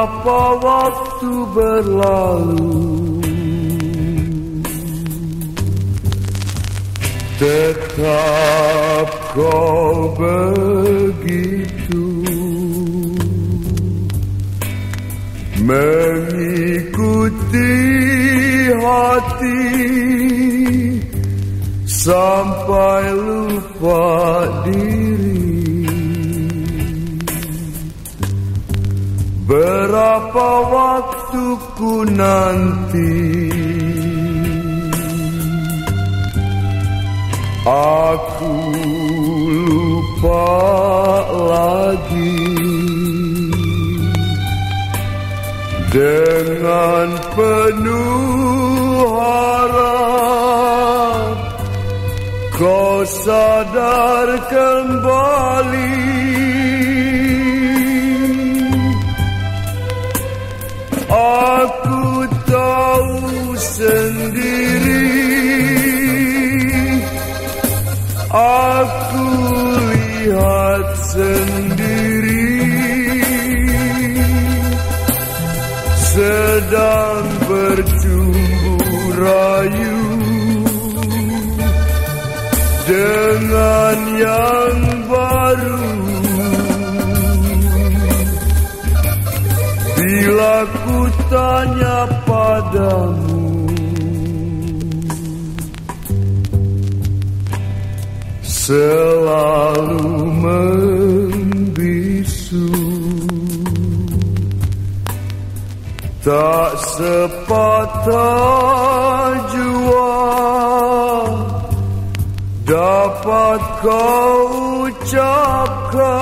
Berapa waktu berlalu Tetap kau begitu. Mengikuti hati Sampai lupa diri Berapa waktuku nanti? Aku lupa lagi. Dengan penuh harap Kau sadar kembali Aku tahu sendiri. Aku lihat sendiri. Sedang bercumbu rayu Dengan yang baru. Bila ku tanya padamu. Selalu membisu. Tak sepatah jua Dapat kau ucapkan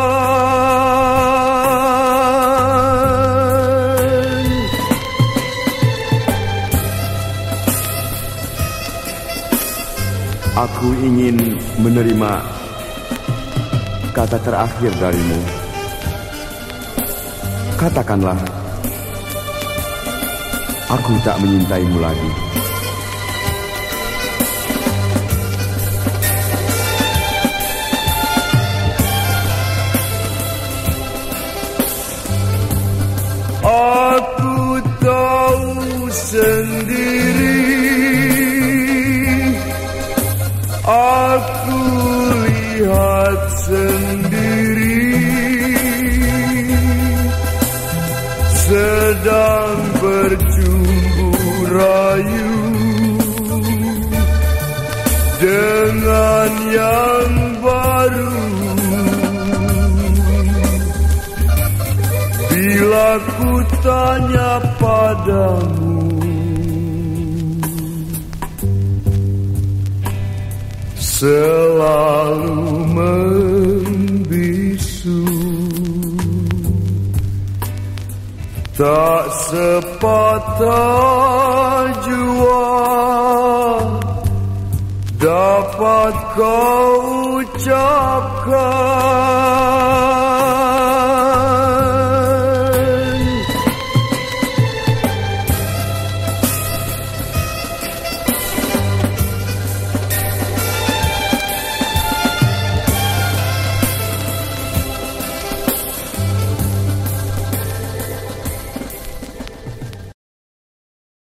Aku ingin menerima kata terakhir darimu. Katakanlah, aku tak menyintaimu lagi. Aku tahu sendiri Aku lihat sendiri. Sedang bercumbu rayu. Dengan yang baru. Bila ku tanya padamu Selalu membisu. Tak sepatah jua Dapat kau ucapkan